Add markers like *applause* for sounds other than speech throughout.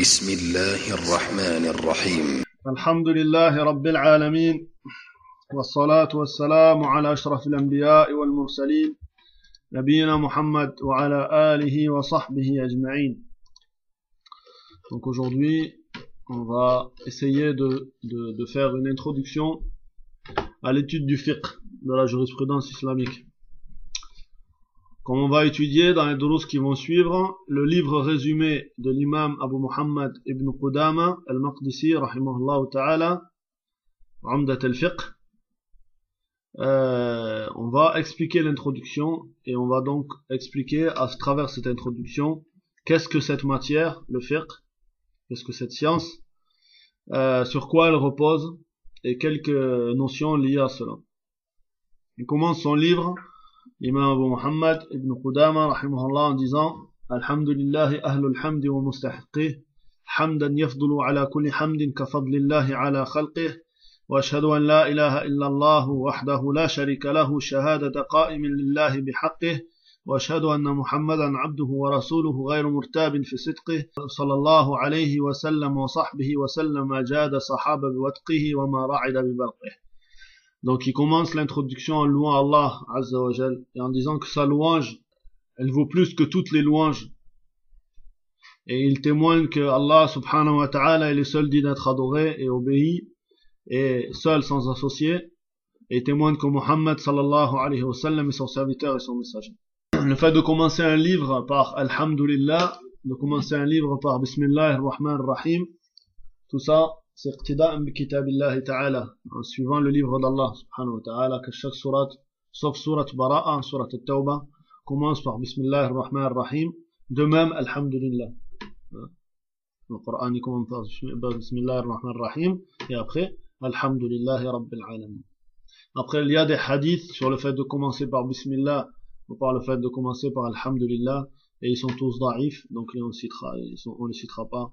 بسم الله الرحمن الرحيم الحمد لله رب العالمين والصلاة والسلام على أشرف الأنبياء والمرسلين نبينا محمد وعلى آله وصحبه أجمعين Donc aujourd'hui, on va essayer de, de, de faire une introduction à l'étude du fiqh, de la jurisprudence islamique. Comme on va étudier dans les durus qui vont suivre, le livre résumé de l'imam Abu Muhammad ibn Qudama al-Maqdisi, rahimahullah ta'ala, Amdat al-Fiqh, euh, on va expliquer l'introduction et on va donc expliquer à travers cette introduction qu'est-ce que cette matière, le fiqh, qu'est-ce que cette science, euh, sur quoi elle repose et quelques notions liées à cela. Il commence son livre, l'imam Abu Muhammad ibn Qudama, rahimahullah, en disant Alhamdulillah, ahlul hamdi wa mustahiqih, hamdan yafdulu ala kulli hamdin ka fadlillahi ala khalqih, واشهد ان لا اله الا الله وحده لا شريك له شهاده قائم لله بحقه واشهد ان محمدا عبده ورسوله غير مرتاب في صدقه صلى الله عليه وسلم وصحبه وسلم جاد صحاب بوتقه وما رعد ببرقه Donc il commence l'introduction en louant Allah Azza et en disant que sa louange elle vaut plus que toutes les louanges et il témoigne que Allah subhanahu wa ta'ala est le seul digne d'être adoré et obéi et seul sans associé et témoigne que Muhammad sallallahu alayhi wa sallam est son serviteur et son messager. Le fait de commencer un livre par Alhamdulillah, de commencer un livre par Bismillah ar-Rahman ar-Rahim, tout ça c'est iqtida'an bi kitabillah ta'ala, en suivant le livre d'Allah subhanahu wa ta'ala, que chaque surat, sauf surat Bara'a, surat al-Tawbah, commence par Bismillah ar-Rahman ar-Rahim, de même Alhamdulillah. Le Coran il commence par Bismillah ar-Rahman ar-Rahim, et après Alhamdulillah Rabbil Alamin. Après, il y a des hadiths sur le fait de commencer par Bismillah ou par le fait de commencer par Alhamdulillah et ils sont tous daif, donc on ne citera, on ne citera pas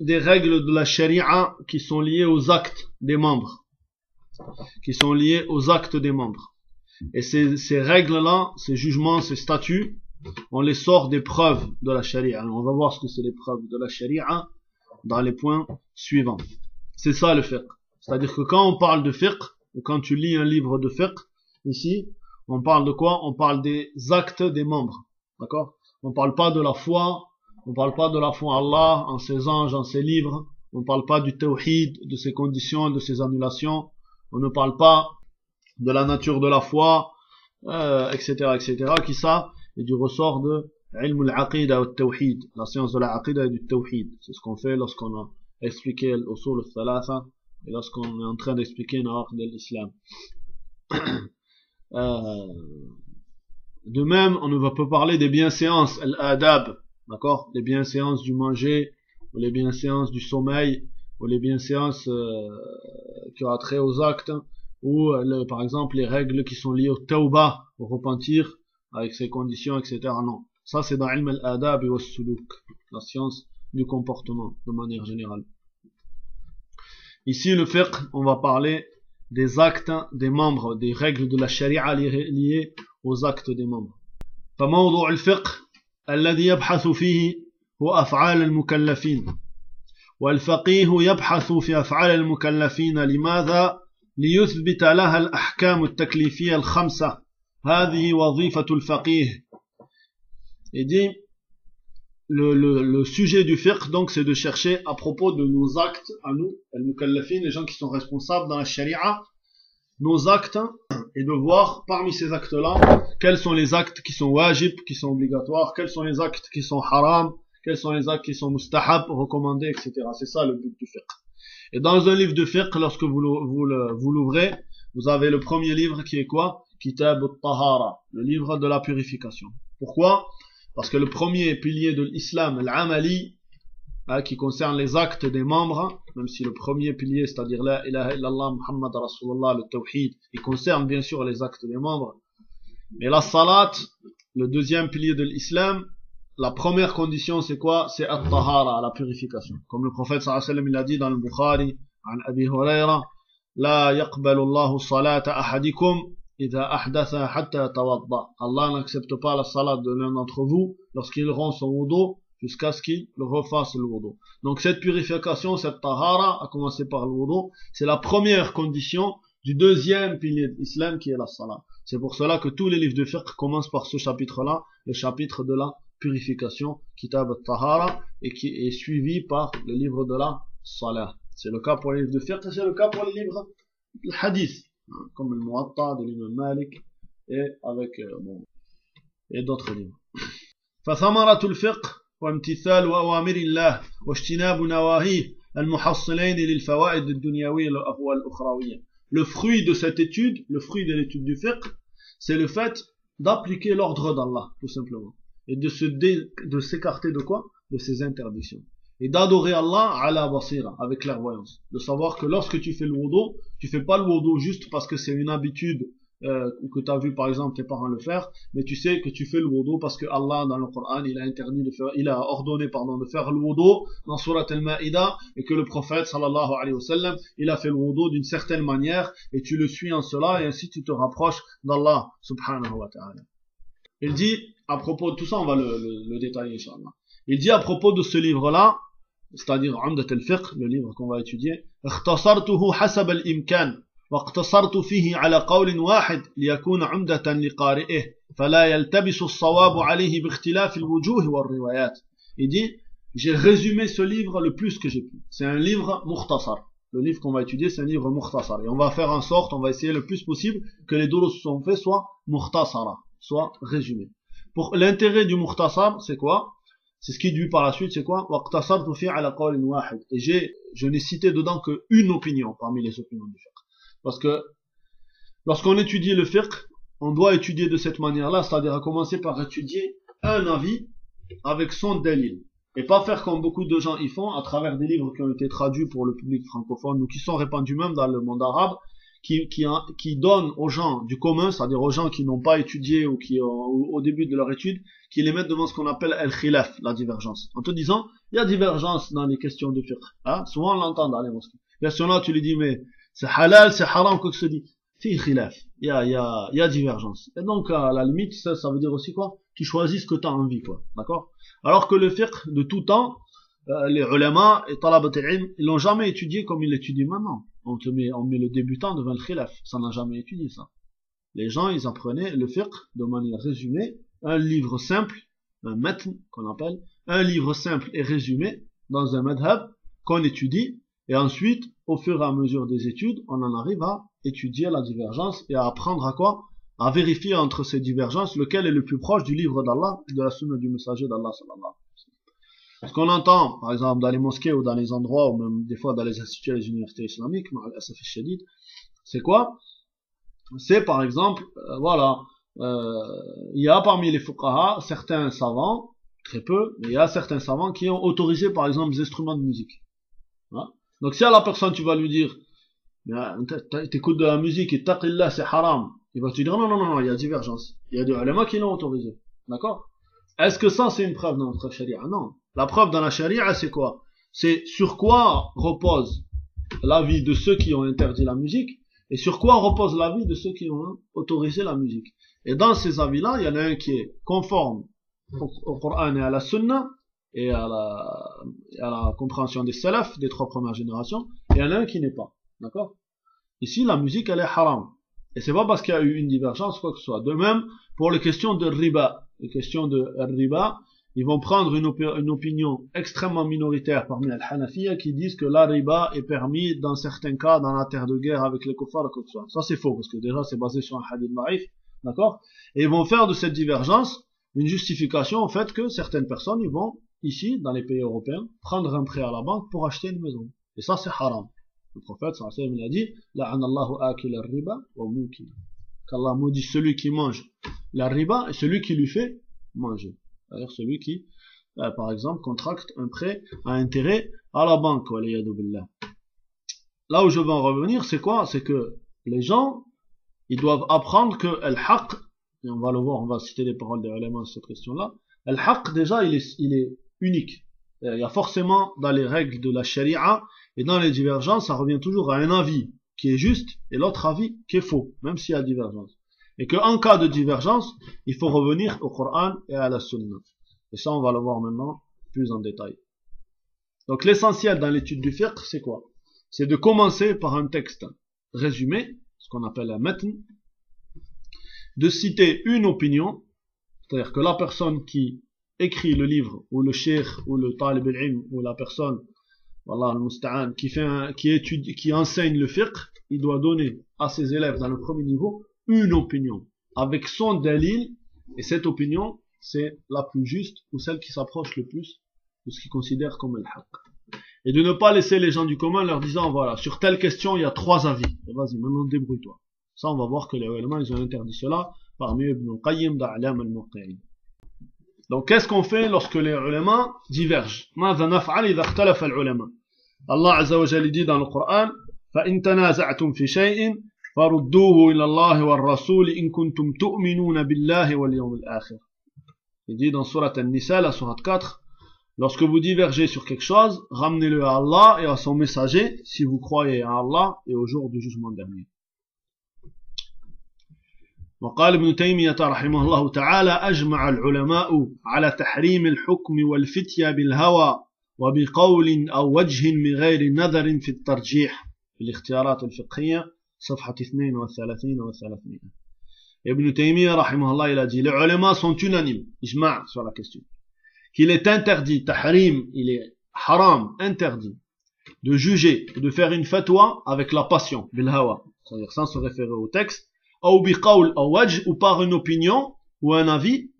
des règles de la sharia qui sont liées aux actes des membres. Qui sont liées aux actes des membres. Et ces, règles-là, ces jugements, ces statuts, on les sort des preuves de la sharia. On va voir ce que c'est les preuves de la sharia dans les points suivants. C'est ça le fiqh. C'est-à-dire que quand on parle de fiqh, ou quand tu lis un livre de fiqh, ici, on parle de quoi? On parle des actes des membres. D'accord? On parle pas de la foi, on parle pas de la foi Allah, en ses anges, en ses livres, on parle pas du tawhid, de ses conditions, de ses annulations, on ne parle pas de la nature de la foi, euh, etc., etc., qui ça est du ressort de ilm al-aqida ou tawhid, la science de la aqida et du tawhid. C'est ce qu'on fait lorsqu'on a expliqué l'usul al-thalatha, et lorsqu'on est en train d'expliquer une de l'islam. *coughs* Euh, de même, on ne va pas parler des bienséances, l'adab, d'accord Les bienséances du manger, ou les bienséances du sommeil, ou les bienséances euh, qui ont trait aux actes, ou le, par exemple les règles qui sont liées au tauba, au repentir, avec ses conditions, etc. Non, ça c'est dans ilm al-adab et au suluk, la science du comportement, de manière générale. Ici, le fiqh, on va parler des actes des membres, des règles de la sharia liées aux actes des membres. فموضوع الفقه الذي يبحث فيه هو أفعال المكلفين والفقيه يبحث في أفعال المكلفين لماذا؟ ليثبت لها الأحكام التكليفية الخمسة هذه وظيفة الفقيه dit le, le, le, sujet du fiqh, donc, c'est de chercher à propos de nos actes, à nous, al-mukallafin, les gens qui sont responsables dans la sharia, nos actes, et de voir parmi ces actes-là, quels sont les actes qui sont wajib, qui sont obligatoires, quels sont les actes qui sont haram, quels sont les actes qui sont mustahab, recommandés, etc. C'est ça le but du fiqh. Et dans un livre de fiqh, lorsque vous, vous, vous l'ouvrez, vous avez le premier livre qui est quoi? Kitab al-Tahara, le livre de la purification. Pourquoi? Parce que le premier pilier de l'islam, l'amali, hein, qui concerne les actes des membres, même si le premier pilier, c'est-à-dire la ilaha illallah Muhammad Rasulullah, le tawhid, il concerne bien sûr les actes des membres. Mais la salat, le deuxième pilier de l'islam, la première condition c'est quoi C'est at-tahara, la purification. Comme le prophète sallallahu alayhi wa sallam il a dit dans le Bukhari, عن أبي هريرة لا يقبل الله صلاة أحدكم إذا أحدث حتى يتوضأ Allah n'accepte pas la salat de l'un d'entre vous lorsqu'il rend son wudu jusqu'à ce qu'il le refasse le wudu. Donc cette purification, cette tahara, à commencer par le wudu, c'est la première condition du deuxième pilier de l'islam qui est la salat. C'est pour cela que tous les livres de fiqh commencent par ce chapitre-là, le chapitre de la purification, kitab al-tahara, et qui est suivi par le livre de la salat. C'est le cas pour les livres de fiqh, c'est le cas pour les livres de hadith, hein, comme le Muatta de l'imam Malik, et avec, euh, bon, et d'autres livres. فثمرة الفقه وامتثال أوامر الله واجتناب نواهيه المحصلين للفوائد الدنيوية والأخروية. Le fruit de cette étude, le fruit de l'étude du fiqh, c'est le fait d'appliquer l'ordre d'Allah, tout simplement. Et de se de s'écarter de quoi De ses interdictions. Et d'adorer Allah à la basira, avec clairvoyance. De savoir que lorsque tu fais le wudu, tu fais pas le wudu juste parce que c'est une habitude euh, ou que tu as vu par exemple tes parents le faire, mais tu sais que tu fais le wudu parce que Allah dans le Coran il a interdit de faire, il a ordonné pardon de faire le wudu dans Surat al-Ma'idah et que le prophète sallallahu alayhi wa sallam il a fait le wudu d'une certaine manière et tu le suis en cela et ainsi tu te rapproches d'Allah subhanahu wa ta'ala. Il dit à propos de tout ça on va le, le, le détailler inshallah. Il dit à propos de ce livre là c'est-à-dire Umdat al-Fiqh, le livre qu'on va étudier, اختصرته حسب الإمكان واقتصرت فيه على قول واحد ليكون عمدة لقارئه فلا يلتبس الصواب عليه باختلاف الوجوه والروايات. Il dit, j'ai résumé ce livre le plus que j'ai pu. C'est un livre mukhtasar. Le livre qu'on va étudier, c'est un livre mukhtasar. Et on va faire en sorte, on va essayer le plus possible que les doulos sont faits soient mukhtasara, soit résumés. Pour l'intérêt du mukhtasar, c'est quoi c'est ce qui dit par la suite, c'est quoi Et j'ai, je n'ai cité dedans qu'une opinion parmi les opinions du fiqh. Parce que lorsqu'on étudie le fiqh, on doit étudier de cette manière-là, c'est-à-dire à commencer par étudier un avis avec son dalil. Et pas faire comme beaucoup de gens y font à travers des livres qui ont été traduits pour le public francophone ou qui sont répandus même dans le monde arabe, qui, qui, qui donne aux gens du commun, c'est-à-dire aux gens qui n'ont pas étudié ou qui au, début de leur étude, qui les mettent devant ce qu'on appelle el-khilaf, la divergence. En te disant, il y a divergence dans les questions de fiqh. Hein? Souvent on l'entend dans les mosquées. Question-là, tu lui dis, mais c'est halal, c'est haram, quoi que ce dit. Il y a, il y a, il y a divergence. Et donc, à la limite, ça, ça veut dire aussi quoi? Tu choisis ce que tu as envie, quoi. D'accord? Alors que le fiqh, de tout temps, euh, les ulama et talabat ils l'ont jamais étudié comme ils l'étudient maintenant on, te met, on met le débutant devant le khilaf. Ça n'a jamais étudié ça. Les gens, ils apprenaient le fiqh de manière résumée, un livre simple, un matn qu'on appelle, un livre simple et résumé dans un madhab qu'on étudie, et ensuite, au fur et à mesure des études, on en arrive à étudier la divergence et à apprendre à quoi? À vérifier entre ces divergences lequel est le plus proche du livre d'Allah, de la sunna du messager d'Allah ce qu'on entend, par exemple, dans les mosquées ou dans les endroits, ou même des fois dans les instituts et les universités islamiques, c'est quoi? C'est par exemple, euh, voilà, euh, il y a parmi les fuqaha certains savants, très peu, mais il y a certains savants qui ont autorisé par exemple des instruments de musique. Donc si à la personne tu vas lui dire, t'écoutes de la musique et taqillah c'est haram, il va te dire non, non, non, non, il y a divergence. Il y a des ulama qui l'ont autorisé. D'accord? Est-ce que ça c'est une preuve dans notre charia Non. La preuve dans la charia, c'est quoi? C'est sur quoi repose l'avis de ceux qui ont interdit la musique et sur quoi repose l'avis de ceux qui ont autorisé la musique. Et dans ces avis-là, il y en a un qui est conforme au, Coran et à la Sunna et à la, à la compréhension des salafs des trois premières générations, et il y en a un qui n'est pas. D'accord? Ici, la musique, elle est haram. Et c'est pas parce qu'il y a eu une divergence, quoi que ce soit. De même, pour les questions de riba, les questions de riba, ils vont prendre une, une opinion extrêmement minoritaire parmi les Hanafiya qui disent que la riba est permis dans certains cas dans la terre de guerre avec les kuffars quoi que ce soit. Ça c'est faux parce que déjà c'est basé sur un hadith maïf, d'accord? Et ils vont faire de cette divergence une justification au fait que certaines personnes ils vont ici dans les pays européens prendre un prêt à la banque pour acheter une maison. Et ça c'est haram. Le prophète sallallahu alayhi a dit La'anallahu akil riba wa Qu'Allah maudit celui qui mange la riba et celui qui lui fait manger. C'est-à-dire celui qui euh, par exemple, contracte un prêt à intérêt à la banque. Là où je veux en revenir, c'est quoi? C'est que les gens, ils doivent apprendre que al-haq, et on va le voir, on va citer les paroles des éléments sur cette question-là, al-haq, déjà, il est, il est unique. Euh, il y a forcément dans les règles de la sharia et dans les divergences, ça revient toujours à un avis qui est juste et l'autre avis qui est faux, même s'il y a divergence. Et qu'en cas de divergence, il faut revenir au Coran et à la Sunna. Et ça, on va le voir maintenant plus en détail. Donc l'essentiel dans l'étude du fiqh, c'est quoi? C'est de commencer par un texte résumé, ce qu'on appelle un matn, de citer une opinion, c'est-à-dire que la personne qui écrit le livre, ou le cheikh, ou le talib al-ilm, ou la personne, voilà, al qui fait qui étudie, qui enseigne le fiqh, il doit donner à ses élèves dans le premier niveau une opinion, avec son dalil, et cette opinion, c'est la plus juste, ou celle qui s'approche le plus de ce qu'il considère comme le haq. Et de ne pas laisser les gens du commun leur disant, voilà, sur telle question, il y a trois avis. Vas-y, maintenant débrouille-toi. Ça, on va voir que les ulama, ils ont interdit cela parmi Ibn Qayyim d'A'lam al-Muqtayin. Donc, qu'est-ce qu'on fait lorsque les ulama divergent Allah Azza wa Jalla dit dans le Coran فَإِن تَنَازَعْتُمْ فِي شَيْءٍ فَرُدُّوهُ إِلَى اللَّهِ وَالرَّسُولِ إِن كُنتُمْ تُؤْمِنُونَ بِاللَّهِ وَالْيَوْمِ الْآخِرِ Il dit dans Surat An-Nisa, la Surat 4, Lorsque vous divergez sur quelque chose, ramenez-le à Allah et à son messager si vous croyez à Allah et au jour du jugement dernier. وقال ابن تيمية رحمه الله تعالى أجمع العلماء على تحريم الحكم والفتية بالهوى وبقول أو وجه من غير نظر في الترجيح. في الاختيارات الفقهية صفحة 32 و 300 ابن تيمية رحمه الله إلى جيل العلماء sont unanimes. إجمع sur la question. Qu'il est تحريم إلي حرام interdit de juger de faire une fatwa avec la passion بالهوى c'est-à-dire sans se référer au texte ou par une opinion ou un avis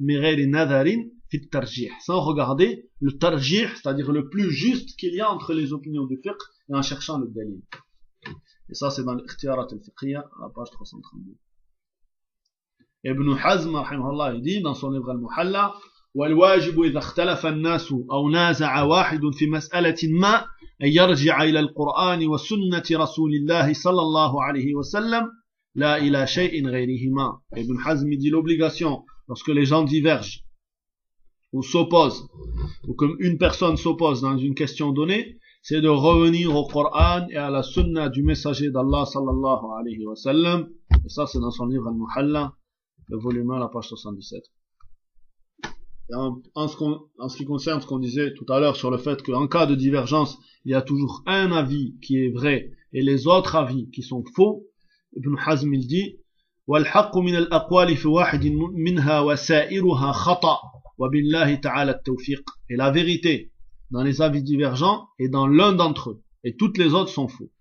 sans regarder le tarjih c'est-à-dire le plus juste qu'il y a entre les opinions du fiqh et en cherchant le dalil et ça c'est dans l'Ikhtiyarat al-Fiqhiyya à la page 332 Ibn Hazm rahimahullah il dit dans son livre al-Muhalla والواجب إذا اختلف الناس أو نازع واحد في مسألة ما أن يرجع إلى القرآن وسنة رسول الله صلى الله عليه وسلم la ila shay'in ghayrihima. Ibn Hazm dit l'obligation, lorsque les gens divergent, ou s'opposent, ou comme une personne s'oppose dans une question donnée, c'est de revenir au Coran et à la sunna du messager d'Allah sallallahu alayhi wa sallam. Et ça, c'est dans son livre Al-Muhalla, le volume 1, la page 77. en, en, en, ce qui concerne ce qu'on disait tout à l'heure sur le fait qu'en cas de divergence, il y a toujours un avis qui est vrai et les autres avis qui sont faux, Ibn Hazm il dit والحق من الأقوال في واحد منها وسائرها خطأ وبالله تعالى التوفيق et la vérité dans les avis divergents et dans l'un d'entre eux et toutes les autres sont faux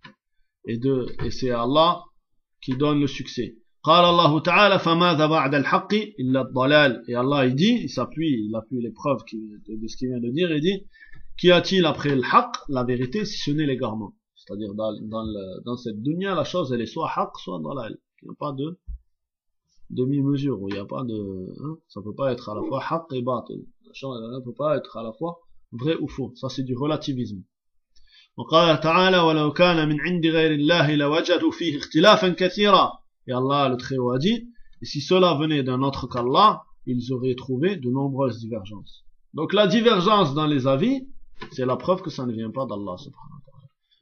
et de et c'est Allah qui donne le succès قال الله تعالى فماذا بعد الحق إلا الضلال et Allah il dit il s'appuie il appuie les preuves de ce qu'il vient de dire il dit qu'y a-t-il après le haq la vérité si ce n'est l'égarement C'est-à-dire dans, dans, le, dans cette dunya, la chose elle est soit haq, soit dalal. Il n'y a pas de demi-mesure, il n'y a pas de... Hein, ça peut pas être à la fois haq et batil. La chose elle ne peut pas être à la fois vrai ou faux. Ça c'est du relativisme. وقال تعالى ولو كان من عند غير الله لوجدوا فيه اختلافا كثيرا et Allah le Très-Haut a dit et si cela venait d'un autre qu'Allah ils auraient trouvé de nombreuses divergences donc la divergence dans les avis c'est la preuve que ça ne vient pas d'Allah subhanahu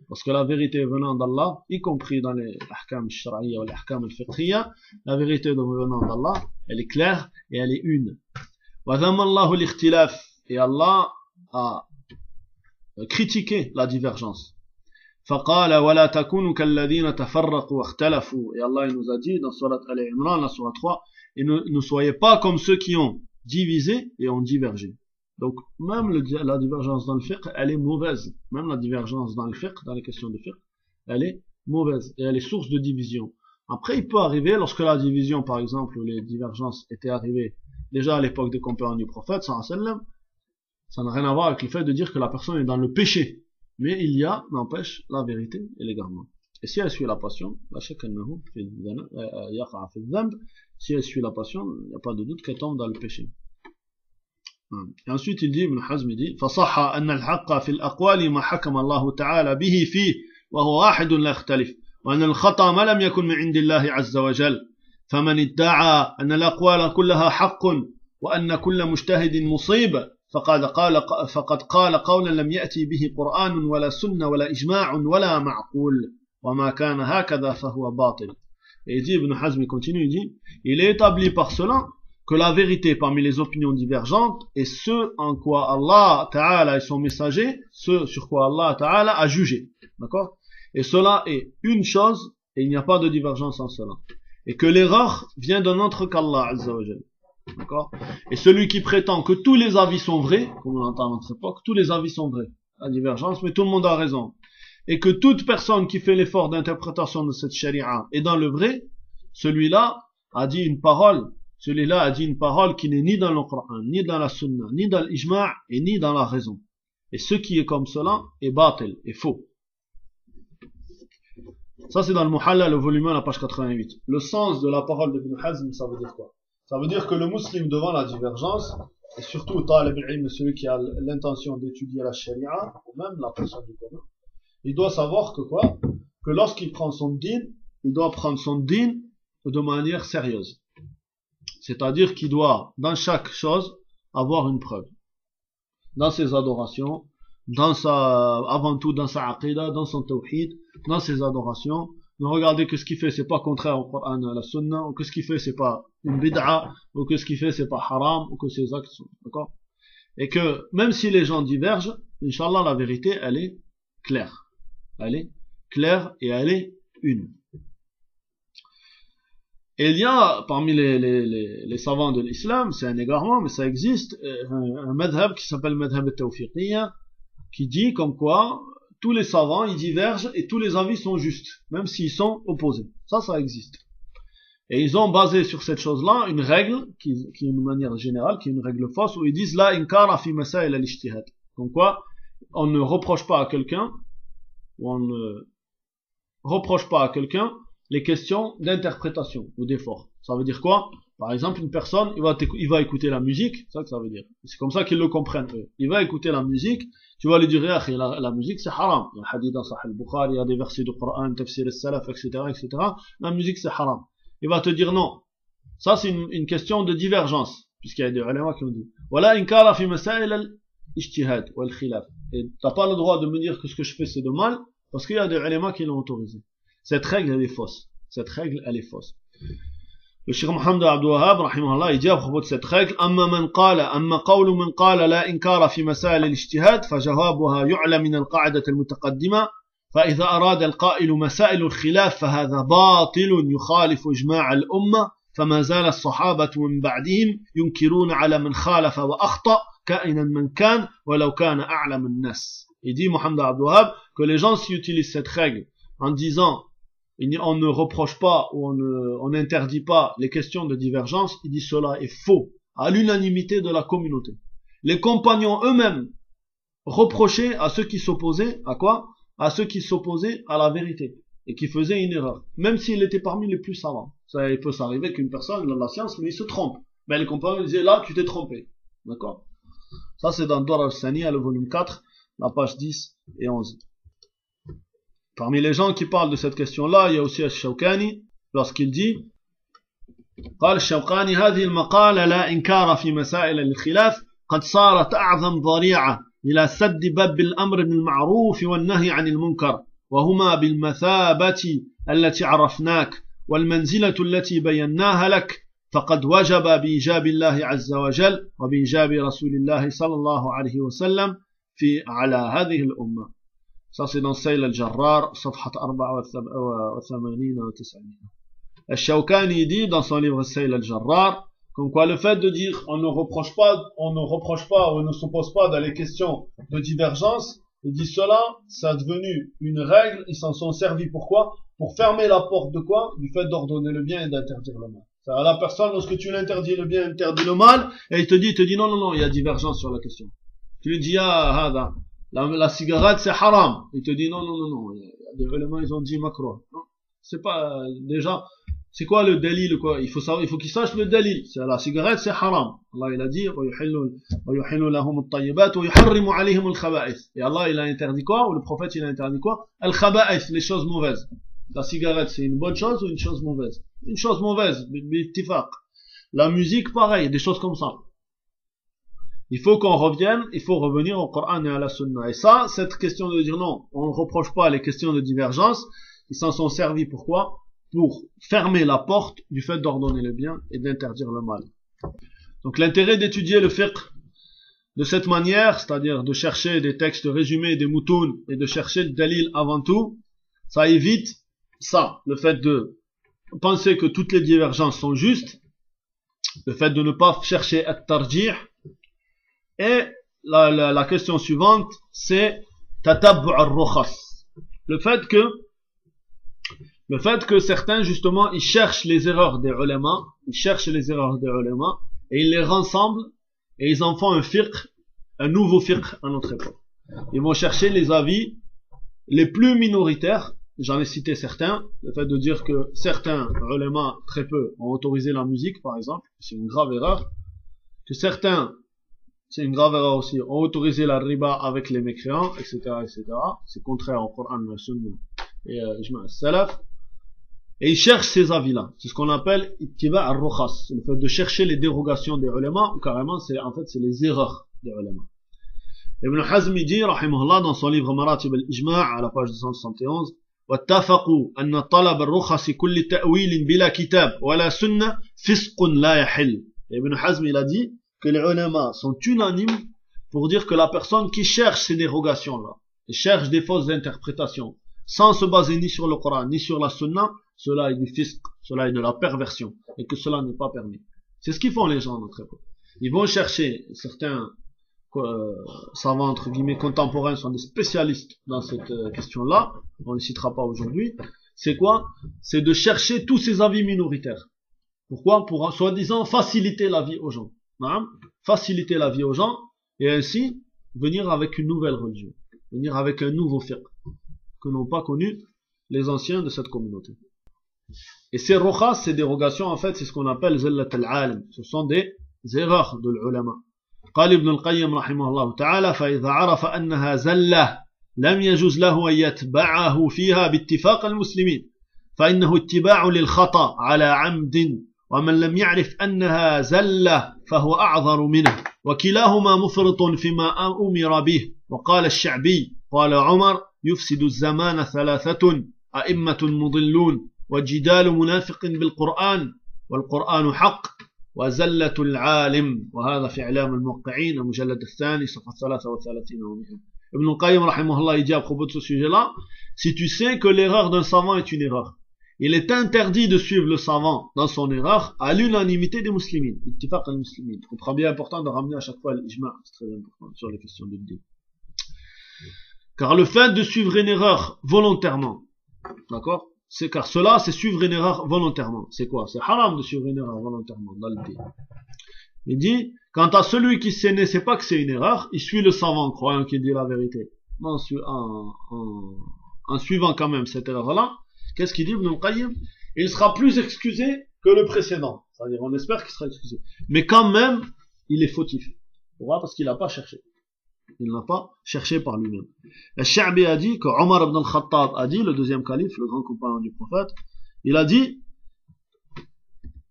Parce que la vérité venant d'Allah, y compris dans les ahkam shar'iyya ou les ahkam al-fiqhiyya, la vérité venant d'Allah, elle est claire et elle est une. Et Allah a critiqué la divergence. فقال ولا تكونوا كالذين تفرقوا واختلفوا et Allah il nous a dit dans surat Al-Imran la surat 3 et ne, ne soyez pas comme ceux qui ont divisé et ont divergé donc, même le, la divergence dans le fiqh, elle est mauvaise. Même la divergence dans le fiqh, dans les questions de fiqh, elle est mauvaise. Et elle est source de division. Après, il peut arriver, lorsque la division, par exemple, ou les divergences étaient arrivées déjà à l'époque des compagnons du prophète, ça n'a rien à voir avec le fait de dire que la personne est dans le péché. Mais il y a, n'empêche, la vérité et l'égarement. Et si elle suit la passion, euh, si elle suit la passion, il n'y a pas de doute qu'elle tombe dans le péché. Et ensuite, il dit, Ibn Hazm il dit, فصح أن الحق في الأقوال ما حكم الله تعالى به فيه وهو واحد لا يختلف وأن الخطأ ما لم يكن من عند الله عز وجل. فمن ادعى أن الأقوال كلها حق وأن كل مجتهد مصيب فقد قال فقد قال قولا لم يأتي به قرآن ولا سنة ولا إجماع ولا معقول. وما كان هكذا فهو باطل. Et dit, Ibn Hazm il continue, il dit, il est établi par cela que la vérité parmi les opinions divergentes est ce en quoi Allah Ta'ala et son messager, ce sur quoi Allah Ta'ala a jugé. D'accord? Et cela est une chose, et il n'y a pas de divergence en cela. Et que l'erreur vient d'un autre qu'Allah Azza wa D'accord? Et celui qui prétend que tous les avis sont vrais, comme on l'entend dans notre époque, tous les avis sont vrais, la divergence, mais tout le monde a raison. Et que toute personne qui fait l'effort d'interprétation de cette charia est dans le vrai, celui-là a dit une parole, celui-là a dit une parole qui n'est ni dans le Coran, ni dans la Sunna, ni dans l'Ijma' et ni dans la raison. Et ce qui est comme cela est batil, est faux. Ça c'est dans le Muhalla, le volume 1, la page 88. Le sens de la parole de Ibn Hazm, ça veut dire quoi? Ça veut dire que le musulman devant la divergence, et surtout talib al celui qui a l'intention d'étudier la sharia, ou même la personne du commun, il doit savoir que quoi? Que lorsqu'il prend son din, il doit prendre son din de manière sérieuse. C'est-à-dire qu'il doit, dans chaque chose, avoir une preuve. Dans ses adorations, dans sa, avant tout dans sa aqidah, dans son tawhid, dans ses adorations, ne regardez que ce qu'il fait c'est pas contraire au Coran à la Sunna, ou que ce qu'il fait c'est pas une bid'a, ou que ce qu'il fait c'est pas haram, ou que ses actes sont, d'accord? Et que, même si les gens divergent, Inch'Allah, la vérité, elle est claire. Elle est claire et elle est une. Et il y a, parmi les, les, les, les savants de l'islam, c'est un égarement, mais ça existe, euh, un, un madhab qui s'appelle madhab al qui dit comme quoi, tous les savants, ils divergent et tous les avis sont justes, même s'ils sont opposés. Ça, ça existe. Et ils ont basé sur cette chose-là une règle, qui, qui, est une manière générale, qui est une règle fausse, où ils disent la inkara fi masail al Donc quoi On ne reproche pas à quelqu'un, ou on ne reproche pas à quelqu'un les questions d'interprétation ou d'effort. Ça veut dire quoi? Par exemple, une personne, il va, écouter la musique, c'est ça que ça veut dire. C'est comme ça qu'ils le comprennent eux. Il va écouter la musique, tu vas lui dire, la, la musique c'est haram. Il y a hadith dans Sahih al-Bukhari, il y a des versets du Coran, tafsir al-Salaf, etc., etc. La musique c'est haram. Il va te dire non. Ça c'est une, question de divergence, puisqu'il y a des ulama qui ont dit. Voilà inkara fi masail al-ijtihad ou al-khilaf. Et t'as pas le droit de me dire que ce que je fais c'est de mal, parce qu'il y a des ulama qui l'ont autorisé. Cette règle elle est fausse. Cette règle elle est fausse. Le Cheikh Mohammed Abdul Wahab, rahimahullah, il dit à propos de cette règle, أما من قال أما قول من قال لا إنكار في مسائل الاجتهاد فجوابها يعلم من القاعدة المتقدمة فإذا أراد القائل مسائل الخلاف فهذا باطل يخالف إجماع الأمة فما زال الصحابة من بعدهم ينكرون على من خالف وأخطأ كائنا من كان ولو كان أعلم الناس. Il dit Mohammed Abdul Wahab que les gens s'y utilisent cette règle en disant on ne reproche pas ou on n'interdit pas les questions de divergence, il dit cela est faux, à l'unanimité de la communauté. Les compagnons eux-mêmes reprochaient à ceux qui s'opposaient, à quoi? À ceux qui s'opposaient à la vérité et qui faisaient une erreur, même s'il était parmi les plus savants. Ça, il peut s'arriver qu'une personne dans la science, mais il se trompe. Mais les compagnons disaient là, tu t'es trompé. D'accord? Ça, c'est dans Dor al-Sani, le volume 4, la page 10 et 11. Parmi les gens qui parlent de cette question-là, il y a aussi Al-Shawkani, lorsqu'il dit قال الشوقاني هذه المقالة لا إنكار في مسائل الخلاف. قد صارت أعظم ضريعة إلى سد باب الأمر بالمعروف والنهي عن المنكر وهما بالمثابة التي عرفناك والمنزلة التي بيناها لك. فقد وجب بإيجاب الله عز وجل وبإيجاب رسول الله صلى الله عليه وسلم في على هذه الأمة. Ça, c'est dans Sayl al-Jarrar, Safhat 84 wa 90. Al-Shawkani dit dans son livre Sayl al-Jarrar, comme quoi le fait de dire on ne reproche pas, on ne reproche pas ou on ne s'oppose pas dans les questions de divergence, il dit cela, ça a devenu une règle, ils s'en sont servis pourquoi? Pour fermer la porte de quoi? Du fait d'ordonner le bien et d'interdire le mal. Ça, la personne, lorsque tu l'interdis le bien, interdis le mal, et il te dit, il te dit non, non, non, il y a divergence sur la question. Tu lui dis, ah, hada, la, la cigarette c'est haram. Il te dit non, non, non, non. Des éléments ils ont dit macro. C'est pas, déjà, C'est quoi le dalil quoi? Il faut savoir, il faut qu'il sache le dalil. C'est la cigarette, c'est haram. Allah il a dit Et Allah il a interdit quoi? Ou le prophète il a interdit quoi? Al khaba'is, les choses mauvaises. La cigarette c'est une bonne chose ou une chose mauvaise? Une chose mauvaise, La musique pareil, des choses comme ça. Il faut qu'on revienne, il faut revenir au Coran et à la Sunna. Et ça, cette question de dire non, on ne reproche pas les questions de divergence, ils s'en sont servis pourquoi? Pour fermer la porte du fait d'ordonner le bien et d'interdire le mal. Donc l'intérêt d'étudier le fiqh de cette manière, c'est-à-dire de chercher des textes résumés, des moutons, et de chercher le dalil avant tout, ça évite ça, le fait de penser que toutes les divergences sont justes, le fait de ne pas chercher à tarjih, et la, la, la question suivante, c'est tatabbu al-rukhas. Le fait que le fait que certains justement ils cherchent les erreurs des ulama, ils cherchent les erreurs des ulama et ils les rassemblent et ils en font un fiqh, un nouveau fiqh à notre époque. Ils vont chercher les avis les plus minoritaires, j'en ai cité certains, le fait de dire que certains ulama très peu ont autorisé la musique par exemple, c'est une grave erreur, que certains c'est une grave erreur aussi. On autorisé la riba avec les mécréants, etc., etc. C'est contraire au Coran, le Sunna et euh, salaf. Et ils cherchent ces avis-là. C'est ce qu'on appelle ittiba al-rukhas. Le fait de chercher les dérogations des ulama, ou carrément, c'est, en fait, c'est les erreurs des ulama. Ibn Hazm dit, rahimahullah, dans son livre Maratib al-Ijma' à la page 271, واتفقوا أن طلب الرخص كل تأويل بلا كتاب ولا سنة فسق لا يحل. Ibn Hazm, il a dit, que les ulama sont unanimes pour dire que la personne qui cherche ces dérogations-là, cherche des fausses interprétations, sans se baser ni sur le Coran, ni sur la Sunna, cela est du fisc, cela est de la perversion, et que cela n'est pas permis. C'est ce qu'ils font les gens à notre époque. Ils vont chercher, certains euh, savants, entre guillemets, contemporains sont des spécialistes dans cette euh, question-là, on ne les citera pas aujourd'hui, c'est quoi? C'est de chercher tous ces avis minoritaires. Pourquoi? Pour, soi-disant, faciliter la vie aux gens faciliter la vie aux gens et ainsi venir avec une nouvelle religion, venir avec un nouveau fiqh que n'ont pas connu les anciens de cette communauté. Et ces rochas, ces dérogations, en fait, c'est ce qu'on appelle zillat al-alim. Ce sont des erreurs de l'ulama. قال ابن القيم رحمه الله تعالى فإذا عرف أنها زلة لم يجوز له أن يتبعه فيها باتفاق المسلمين فإنه اتباع للخطأ على عمد ومن لم يعرف أنها زلة فهو أعذر منه. وكلاهما مفرط فيما أمر به. وقال الشعبي قال عمر يفسد الزمان ثلاثة أئمة مضلون وجدال منافق بالقرآن والقرآن حق وزلة العالم. وهذا في إعلام الموقعين المجلد الثاني صفحة 33 و100 ابن القيم رحمه الله يجاب خبط ce sujet-là. Si tu sais que l'erreur d'un savant est une erreur. Il est interdit de suivre le savant dans son erreur à l'unanimité des musulmans. Il comprend bien important de ramener à chaque fois l'ijma, c'est très important sur les questions de Dieu. Car le fait de suivre une erreur volontairement, d'accord? C'est car cela, c'est suivre une erreur volontairement. C'est quoi? C'est haram de suivre une erreur volontairement dans le Il dit, quant à celui qui sait, ne sait pas que c'est une erreur, il suit le savant, croyant qu'il dit la vérité. En, en, en suivant quand même cette erreur-là, Qu'est-ce qu'il dit Ibn Qayyim Il sera plus excusé que le précédent. C'est-à-dire, on espère qu'il sera excusé. Mais quand même, il est fautif. Pourquoi? Parce qu'il n'a pas cherché. Il n'a pas cherché par lui-même. Al-Sha'bi a dit que Omar ibn al-Khattab a dit, le deuxième calife, le grand compagnon du prophète, il a dit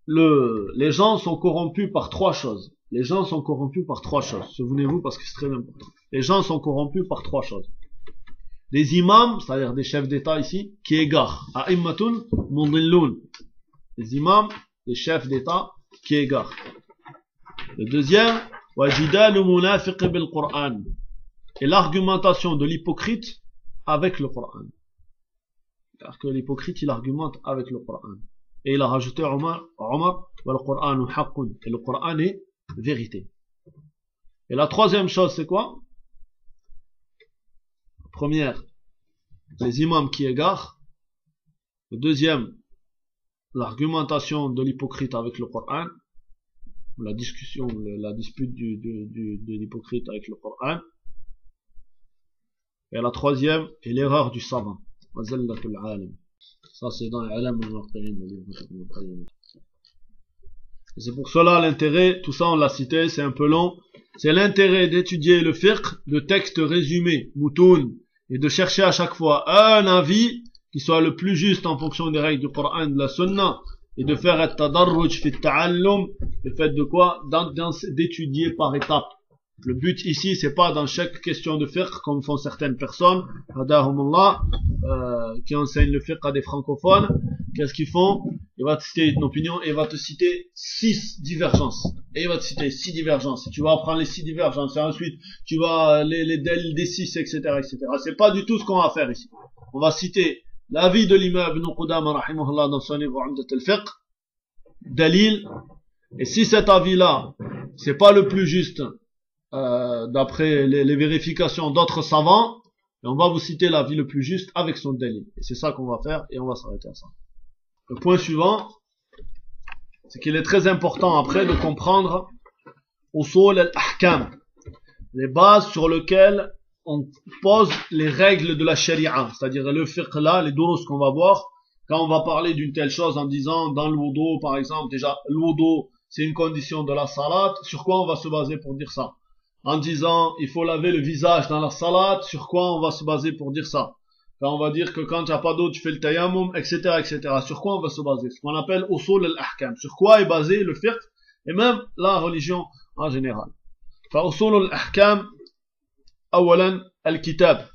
le, les gens sont corrompus par trois choses. Les gens sont corrompus par trois choses. Souvenez-vous parce que c'est très important. Les gens sont corrompus par trois choses des imams, c'est-à-dire des chefs d'État ici, qui égarent. A'immatun mudillun. Les imams, les chefs d'État qui égarent. Le deuxième, wajidalu munafiq bil Qur'an. Et l'argumentation de l'hypocrite avec le Coran. Car que l'hypocrite, il argumente avec le Coran. Et il a rajouté Omar, Et le Coran est vérité. Et la troisième chose, c'est quoi? Première, les imams qui égarent. Le deuxième, l'argumentation de l'hypocrite avec le Coran. La discussion, la dispute du, de l'hypocrite avec le Coran. Et la troisième est l'erreur du savant. Ça, c'est dans C'est pour cela l'intérêt, tout ça on l'a cité, c'est un peu long, c'est l'intérêt d'étudier le fiqh de textes résumés, moutoun, et de chercher à chaque fois un avis qui soit le plus juste en fonction des règles du Coran et de la Sunna, et de faire un tadarruj fit ta'allum, le fait de quoi? D'étudier par étapes. Le but ici, c'est pas dans chaque question de fiqh, comme font certaines personnes, euh, qui enseignent le fiqh à des francophones, qu'est-ce qu'ils font? Il va te citer une opinion et il va te citer six divergences. Et il va te citer six divergences. Et tu vas apprendre les six divergences. Et ensuite, tu vas euh, les, les del des six, etc., etc. C'est pas du tout ce qu'on va faire ici. On va citer l'avis de l'imam Ibn Qudama, rahimahullah, dans son livre al-Fiqh, Dalil. Et si cet avis-là, c'est pas le plus juste, euh, d'après les, vérifications d'autres savants, et on va vous citer l'avis le plus juste avec son dalil. Et c'est ça qu'on va faire, et on va s'arrêter à ça. Le point suivant, c'est qu'il est très important après de comprendre usul al-ahkam, les bases sur lesquelles on pose les règles de la sharia, c'est-à-dire le fiqh là, les durus qu'on va voir, quand on va parler d'une telle chose en disant dans le wudu par exemple, déjà le wudu c'est une condition de la salat, sur quoi on va se baser pour dire ça? En disant il faut laver le visage dans la salat, sur quoi on va se baser pour dire ça Quand on va dire que quand il n'y a pas d'eau tu fais le tayammum, etc., etc. Sur quoi on va se baser Ce qu'on appelle usul al-ahkam. Sur quoi est basé le fiqh et même la religion en général. فأصول الأحكام أولا الكتاب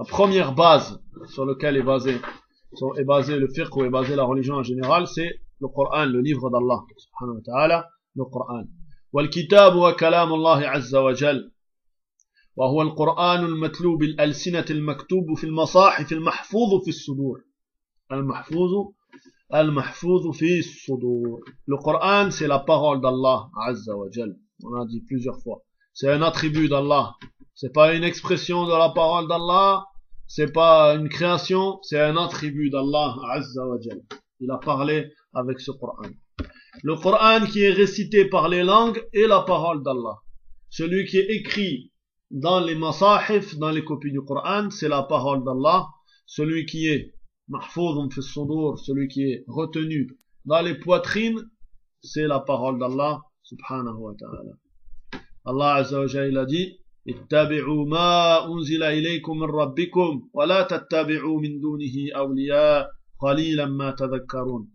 la première base sur laquelle est basé, sur- est basé le fiqh ou est basé la religion en général, c'est le Coran, le livre d'Allah, subhanahu wa ta'ala, le Coran. والكتاب هو كلام الله عز وجل وهو القرآن المتلو بالألسنة المكتوب في المصاحف المحفوظ في الصدور المحفوظ المحفوظ في الصدور Le Coran, c'est la parole d'Allah Azza wa. On a dit plusieurs fois. C'est un attribut d'Allah. C'est pas une expression de la parole d'Allah. C'est pas une création. C'est un attribut d'Allah wa Jal. Il a parlé avec ce Coran. Le Coran qui est récité par les langues est la parole d'Allah. Celui qui est écrit dans les masahif, dans les copies du Coran, c'est la parole d'Allah. Celui qui est mahfoudun fi sudur, celui qui est retenu dans les poitrines, c'est la parole d'Allah subhanahu wa ta'ala. Allah azza wa jalla il a dit اتبعوا ما أنزل إليكم من ربكم ولا تتبعوا من دونه أولياء قليلا ما تذكرون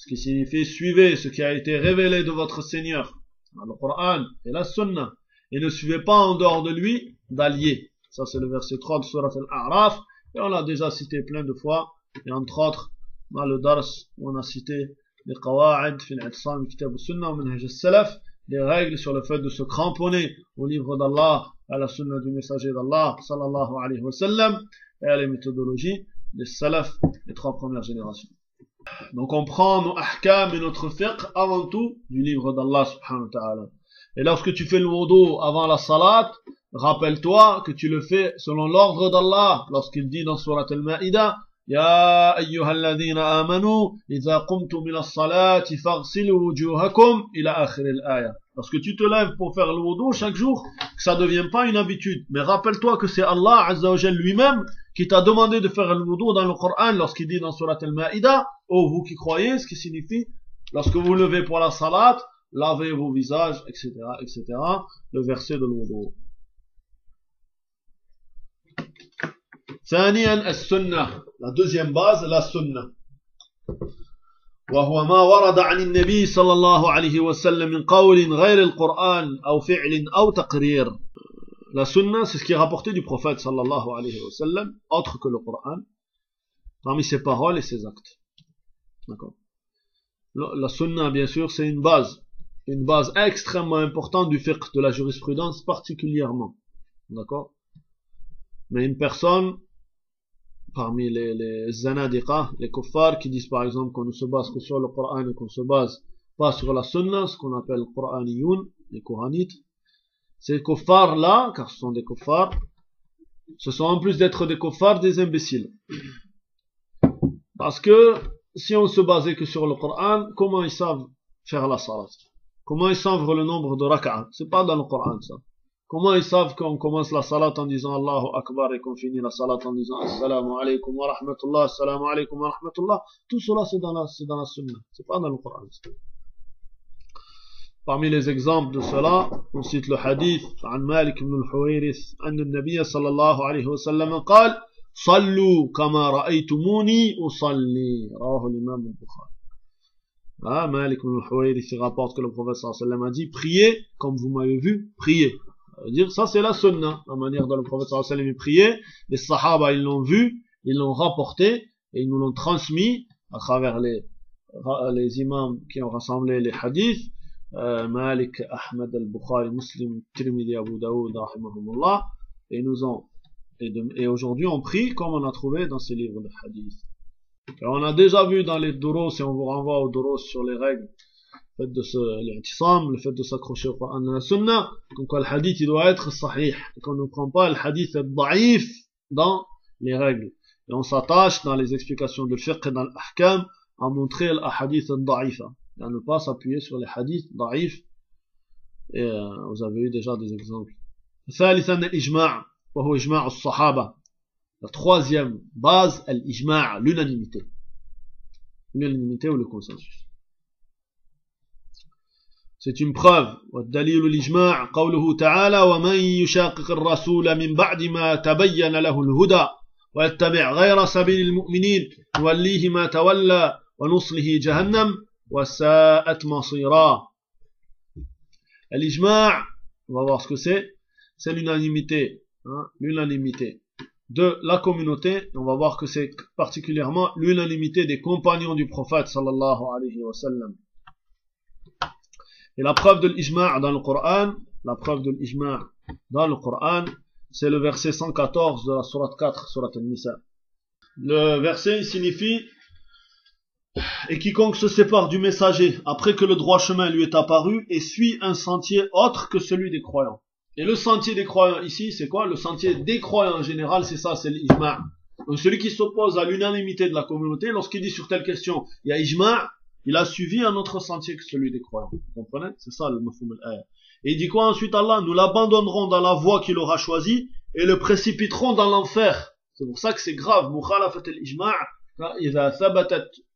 ce qui signifie suivez ce qui a été révélé de votre Seigneur le Coran et la Sunna et ne suivez pas en dehors de lui d'alliés ça c'est le verset 3 de Surat Al-A'raf et on l'a déjà cité plein de fois et entre autres dans le Dars on a cité les Qawa'id fi al-I'tisam kitab al-Sunna wa manhaj al-Salaf les règles sur le fait de se cramponner au livre d'Allah, à la sunna du messager d'Allah, sallallahu alayhi wa sallam, et à les méthodologies des salaf, les trois premières générations. Donc on prend nos ahkam et notre fiqh avant tout du livre d'Allah subhanahu wa ta'ala. Et lorsque tu fais le wudu avant la salat, rappelle-toi que tu le fais selon l'ordre d'Allah, lorsqu'il dit dans surat al-Ma'idah, يا أيها الذين آمنوا إذا قمتم إلى الصلاة فاغسلوا وجوهكم إلى آخر الآية Lorsque tu te lèves pour faire le wudu chaque jour, que ça ne devienne pas une habitude. Mais rappelle-toi que c'est Allah Azza wa Jal lui-même qui t'a demandé de faire le wudu dans le Coran lorsqu'il dit dans Surat Al-Ma'idah, ô vous qui croyez, ce qui signifie, lorsque vous levez pour la salat, lavez vos visages, etc., etc., le verset de l'wudu. ثانيا السنة la deuxième base la sunna وهو ما ورد عن النبي صلى الله عليه وسلم من قول غير القرآن أو فعل أو تقرير la sunna, c'est ce qui est rapporté du prophète sallallahu alayhi wa sallam, autre que le Coran, parmi ses paroles et ses actes. D'accord. La sunna, bien sûr, c'est une base, une base extrêmement importante du fiqh, de la jurisprudence particulièrement. D'accord. Mais une personne, parmi les, les zanadiqa, les kuffars, qui disent par exemple qu'on ne se base que sur le Coran et qu'on se base pas sur la sunna, ce qu'on appelle Quraniyoun, les Coranites, ces kuffars-là, car ce sont des kuffars, ce sont en plus d'être des kuffars, des imbéciles. Parce que, si on se basait que sur le Coran, comment ils savent faire la salat? Comment ils savent le nombre de rak'ah C'est pas dans le Coran, ça. Comment ils savent qu'on commence la salat en disant Allahu Akbar et qu'on finit la salat en disant Assalamu alaikum wa rahmatullah, Assalamu alaikum wa rahmatullah? Tout cela c'est dans la, c'est dans la sunna, c'est pas dans le Coran. Parmi les exemples de cela, on cite le hadith عن مالك بن الحويرث أن النبي صلى الله عليه وسلم قال صلوا كما رأيتموني أصلي رواه الإمام البخاري Ah, Malik ibn al-Huwayri rapporte que le prophète sallallahu alayhi wa sallam a dit priez comme vous m'avez vu prier dire ça c'est la sunna, la manière dont le prophète sallallahu alayhi wa sallam priait. Les sahaba ils l'ont vu, ils l'ont rapporté et ils nous l'ont transmis à travers les, les imams qui ont rassemblé les hadiths. Euh, Malik, Ahmed al-Bukhari, Muslim, Tirmidhi, Abu Daoud, rahimahumullah. Et nous ont, et, et aujourd'hui on prie comme on a trouvé dans ces livres de hadith. Alors on a déjà vu dans les duros, si on vous renvoie aux duros sur les règles, le fait de se, le fait de s'accrocher au Coran et la Sunna, donc le hadith il doit être sahih, et qu'on ne prend pas le hadith daif dans les règles. Et on s'attache dans les explications de fiqh et dans l'ahkam à montrer le hadith da'ifa, à ne pas s'appuyer sur les hadiths daif, et euh, vous avez eu déjà des exemples. ثالثا الإجماع وهو إجماع الصحابة la troisième base, l'ijma' l'unanimité. L'unanimité ou le consensus. C'est une preuve. والدليل الإجماع قوله تعالى ومن يشاقق الرسول من بعد ما تبين له الهدى ويتبع غير سبيل المؤمنين نوليه ما تولى ونصله جهنم وساءت مصيرا الإجماع on va voir ce que c'est c'est l'unanimité hein, l'unanimité de la communauté. On va voir que c'est particulièrement l'unanimité des compagnons du prophète sallallahu alayhi wa sallam. Et la preuve de l'ijma' dans le Coran, la preuve de l'ijma' dans le Coran, c'est le verset 114 de la sourate 4, sourate al-Nisa. Le verset signifie et quiconque se sépare du messager après que le droit chemin lui est apparu et suit un sentier autre que celui des croyants. Et le sentier des croyants ici, c'est quoi? Le sentier des croyants en général, c'est ça, c'est l'ijma'. Donc celui qui s'oppose à l'unanimité de la communauté, lorsqu'il dit sur telle question, il y a ijma', il a suivi un autre sentier que celui des croyants. Vous comprenez? C'est ça le mafum Et il dit quoi ensuite Allah? Nous l'abandonnerons dans la voie qu'il aura choisie et le précipiterons dans l'enfer. C'est pour ça que c'est grave. Mukhalafat al-ijma'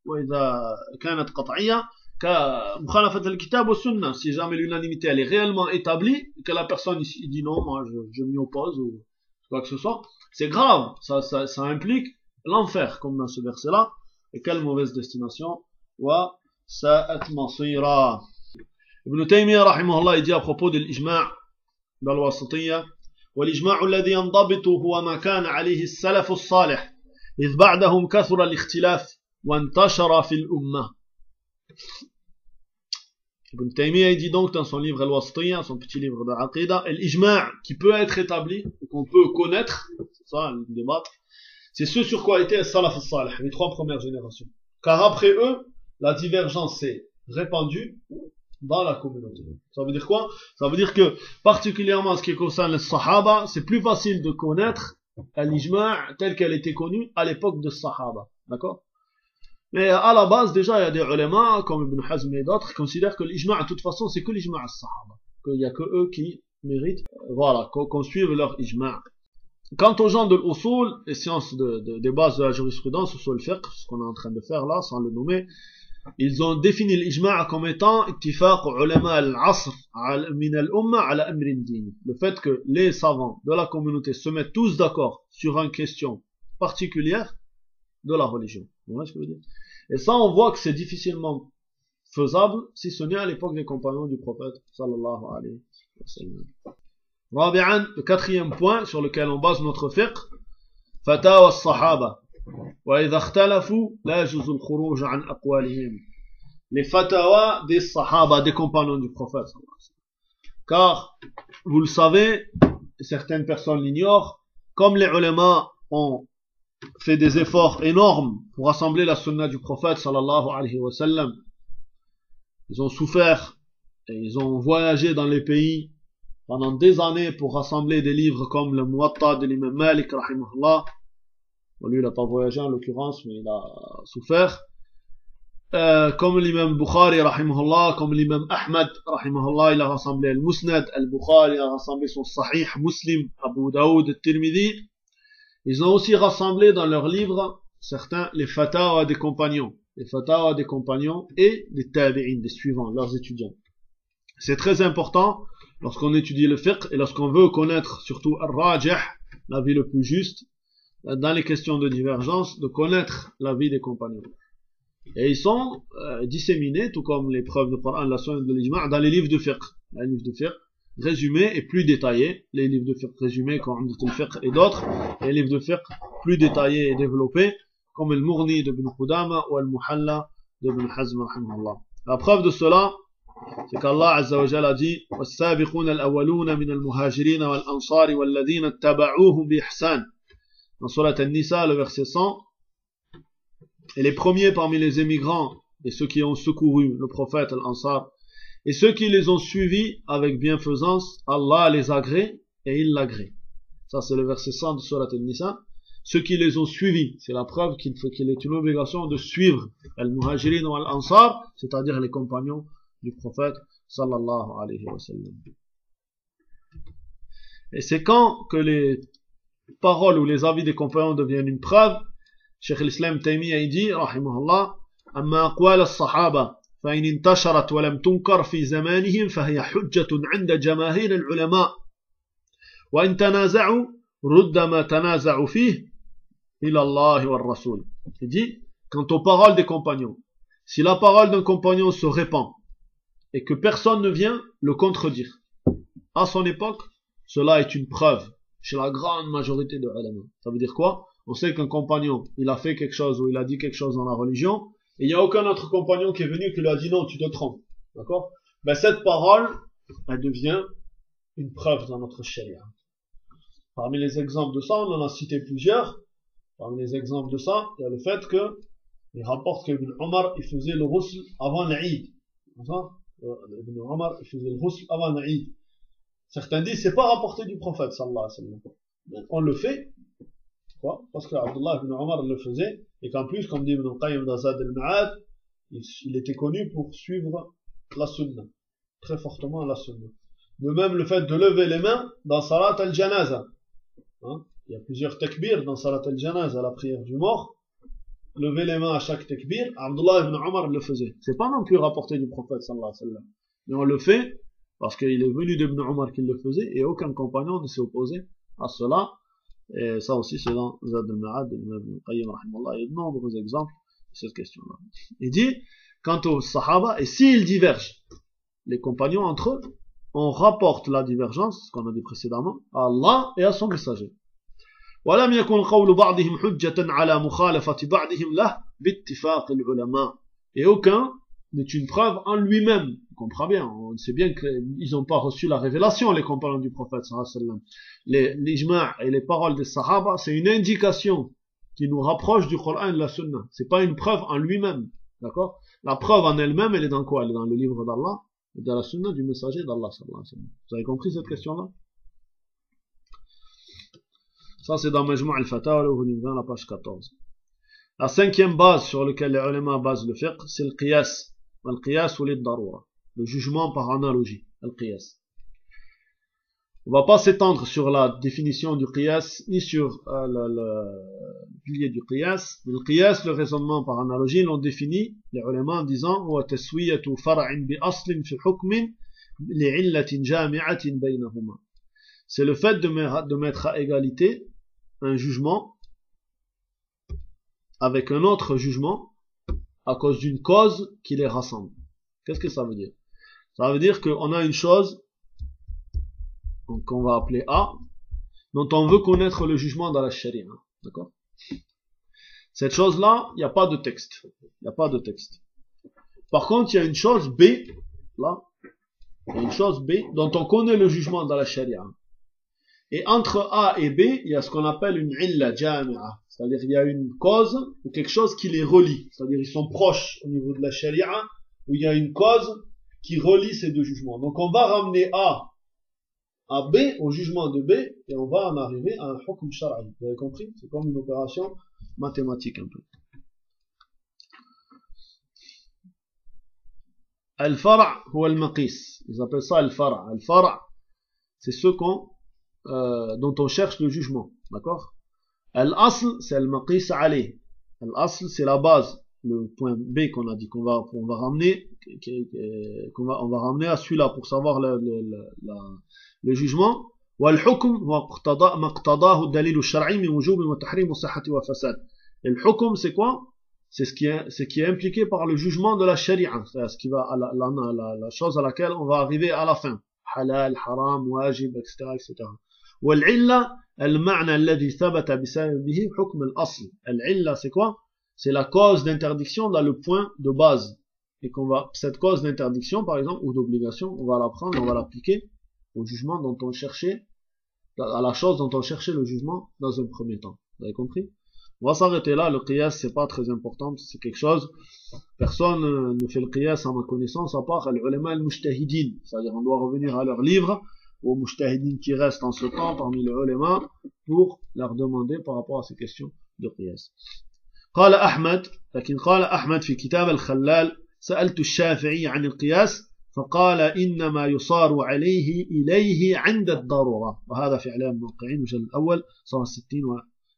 وإذا كانت قطعية si jamais l'unanimité elle est réellement établie, que la personne ici dit non, moi je, je m'y oppose ou quoi que ce soit, c'est grave, ça, ça, ça implique l'enfer, comme dans ce verset-là, et quelle mauvaise destination, wa sa'at masira. Ibn Taymiyyah rahimahullah il dit à propos de l'ijma' dans l'wasatiyya, والإجماع الذي ينضبط هو ما كان عليه السلف الصالح إذ بعدهم كثر الاختلاف وانتشر في الأمة Ibn Taymiyyah dit donc dans son livre Al-Wasitiyya, son petit livre de Aqidah, l'ijma' qui peut être établi, qu'on peut connaître, c'est ça le débat, c'est ce sur quoi étaient les salaf salih, les trois premières générations. Car après eux, la divergence s'est répandue dans la communauté. Ça veut dire quoi Ça veut dire que, particulièrement ce qui concerne les sahaba, c'est plus facile de connaître l'ijma' telle qu'elle était connue à l'époque de sahaba. D'accord Mais à la base, déjà, il y a des ulama, comme Ibn Hazm et d'autres, qui considèrent que l'ijma' de toute façon, c'est que l'ijma' as-sahaba. Qu'il n'y a que eux qui méritent, voilà, qu'on suive leur ijma'. Quant aux gens de l'usul, les sciences de, de, des bases de la jurisprudence, usul fiqh, ce qu'on est en train de faire là, sans le nommer, ils ont défini l'ijma' comme étant ittifaq ulama al-asr min al-umma ala amrin dini. Le fait que les savants de la communauté se mettent tous d'accord sur une question particulière de la religion. Vous voyez ce que je veux dire et ça, on voit que c'est difficilement faisable si ce n'est à l'époque des compagnons du prophète sallallahu alayhi wa sallam. رابعا, le quatrième point sur lequel on base notre fiqh, فتاوى الصحابة وإذا اختلفوا لا يجوز الخروج عن أقوالهم les fatawa des sahaba, des compagnons du prophète. Car, vous le savez, certaines personnes l'ignorent, comme les ulama ont fait des efforts énormes pour rassembler la sunna du prophète sallallahu alayhi wa sallam. Ils ont souffert et ils ont voyagé dans les pays pendant des années pour rassembler des livres comme le Muwatta de l'imam Malik rahimahullah. Lui il n'a pas voyagé en l'occurrence mais il a souffert. euh, comme l'imam Bukhari, rahimahullah, comme l'imam Ahmad, rahimahullah, il a rassemblé le Musnad, al-Bukhari a rassemblé son Sahih, Muslim, Abu Daoud, Tirmidhi. Ils ont aussi rassemblé dans leurs livres certains les fatawa des compagnons, les fatawa des compagnons et des tabi'in, des suivants, leurs étudiants. C'est très important lorsqu'on étudie le fiqh et lorsqu'on veut connaître surtout al-rajih, la vie le plus juste, dans les questions de divergence, de connaître la vie des compagnons. Et ils sont euh, disséminés, tout comme les preuves de Coran, la sunna de l'ijma' dans les livres de fiqh. Les livres de fiqh résumé et plus détaillé. Les livres de fiqh résumés comme dit fiqh et d'autres, et les livres de fiqh plus détaillés et développés comme le Mourni d'Ibn Qudama ou le Muhalla d'Ibn Hazm La preuve de cela, c'est qu'Allah Azza wa Jalla dit "Was-sabiquna al-awwaluna min al-muhajirin wal-ansar wal-ladhina ittaba'uuhum bi-ihsan." Dans sourate An-Nisa, le verset 100, et les premiers parmi les émigrants et ceux qui ont secouru le prophète al-Ansar et ceux qui les ont suivis avec bienfaisance, Allah les agrée et il l'agrée. Ça, c'est le verset 100 de Surat al-Nisa. Ceux qui les ont suivis, c'est la preuve qu'il faut qu'il est une obligation de suivre al-Muhajirin ou c'est-à-dire les compagnons du prophète sallallahu alayhi wa sallam. Et c'est quand que les paroles ou les avis des compagnons deviennent une preuve, Cheikh l'Islam Taymiyyah dit, rahimahullah, amma sahaba فإن انتشرت ولم تنكر في زمانهم فهي حجة عند جماهير العلماء وإن تنازعوا رد ما تنازعوا فيه إلى الله والرسول Il dit, quant aux paroles des compagnons, si la parole d'un compagnon se répand et que personne ne vient le contredire, à son époque, cela est une preuve chez la grande majorité de ulama. Ça veut dire quoi on sait qu'un compagnon, il a fait quelque chose ou il a dit quelque chose dans la religion, et il n'y a aucun autre compagnon qui est venu qui lui a dit non, tu te trompes. D'accord? Ben cette parole, elle devient une preuve dans notre charia. Parmi les exemples de ça, on en a cité plusieurs. Parmi les exemples de ça, il y a le fait que, il rapporte qu'Ibn Omar, il faisait le ghusl avant l'Aïd. Euh, Ibn Omar, il faisait le ghusl avant l'Aïd. Certains disent, c'est pas rapporté du prophète, sallallahu alayhi wa sallam. On le fait, parce que Abdullah ibn Omar le faisait, et qu'en plus, comme dit Ibn Qayyim d'Azad al-Ma'ad, il, était connu pour suivre la sunna, très fortement la sunna. De même, le fait de lever les mains dans Salat al-Janaza. Hein, il y a plusieurs takbir dans Salat al-Janaza, la prière du mort. Lever les mains à chaque takbir, Abdullah ibn Omar le faisait. C'est pas non plus rapporté du prophète sallallahu alayhi wa sallam. Mais on le fait parce qu'il est venu d'Ibn Omar qui le faisait et aucun compagnon ne s'est opposé à cela. Et ça aussi, c'est dans Zad al-Ma'ad, il y a de nombreux exemples de cette question-là. Il dit, quant aux Sahaba, et s'ils divergent, les compagnons entre eux, on rapporte la divergence, ce qu'on a dit précédemment, à Allah et à son messager. ولم يكن قول بعضهم حجة على مخالفة بعضهم له باتفاق العلماء. Et aucun n'est une preuve en lui-même. On comprend bien, on sait bien qu'ils n'ont pas reçu la révélation, les compagnons du prophète Les l'ijma' et les paroles des sahaba, c'est une indication qui nous rapproche du Coran de la sunna. C'est pas une preuve en lui-même. D'accord? La preuve en elle-même, elle est dans quoi? Elle est dans le livre d'Allah dans la sunna du messager d'Allah Vous avez compris cette question-là? Ça, c'est dans Majmou' al-Fatawa, le volume 20, la page 14. La cinquième base sur laquelle les ulama basent le fiqh, c'est le qiyas. Le jugement par analogie, On ne va pas s'étendre sur la définition du qiyas, ni sur euh, le, pilier du qiyas. Le qiyas, le raisonnement par analogie, l'ont défini, les ulémas, en disant C'est le fait de mettre à égalité un jugement avec un autre jugement à cause d'une cause qui les rassemble. Qu'est-ce que ça veut dire? Ça veut dire qu'on a une chose qu'on va appeler A, dont on veut connaître le jugement dans la charia. D'accord? Cette chose-là, il n'y a pas de texte. Il n'y a pas de texte. Par contre, il y a une chose B, là, une chose B dont on connaît le jugement dans la charia. Et entre A et B, il y a ce qu'on appelle une illa jami'a. C'est-à-dire il y a une cause ou quelque chose qui les relie. C'est-à-dire ils sont proches au niveau de la charia, où il y a une cause qui relie ces deux jugements. Donc on va ramener A à B au jugement de B et on va en arriver à un hukm shara'i. Vous avez compris? C'est comme une opération mathématique un peu. Al-fara' ou al-maqis. Ils appellent ça al-fara'. Al-fara' c'est ce qu'on euh, dont on cherche le jugement, d'accord Al-asl c'est al-maqis alayh. Al-asl c'est la base, le point B qu'on a dit qu'on va on va ramener qu'on va on va ramener à celui-là pour savoir le, le, le, le jugement. والحكم هو ما اقتضاه الدليل الشرعي من وجوب وتحريم وصحة وفساد. Et le hukum c'est quoi c'est ce qui est, ce qui est impliqué par le jugement de la sharia, c'est ce qui va à la, la, la, la, chose à laquelle on va arriver à la fin. Halal, haram, wajib, etc., etc. والعلة المعنى الذي ثبت بسببه حكم الأصل. العلة c'est quoi? C'est la cause d'interdiction dans le point de base. Et qu'on va, cette cause d'interdiction, par exemple, ou d'obligation, on va la prendre, on va l'appliquer au jugement dont on cherchait, à la chose dont on cherchait le jugement dans un premier temps. Vous avez compris? On va s'arrêter là, le qiyas c'est pas très important, c'est quelque chose, personne ne fait le qiyas à ma connaissance à part l'ulama al-mujtahidin, c'est-à-dire on doit revenir à leurs livres, aux mujtahidin qui restent en ce temps parmi les ulama, pour leur demander par rapport à ces questions de qiyas. قال أحمد لكن قال أحمد في كتاب الخلال سألت الشافعي عن القياس فقال إنما يصار عليه إليه عند الضرورة وهذا في إعلام الموقعين المجلد الأول صفحة 60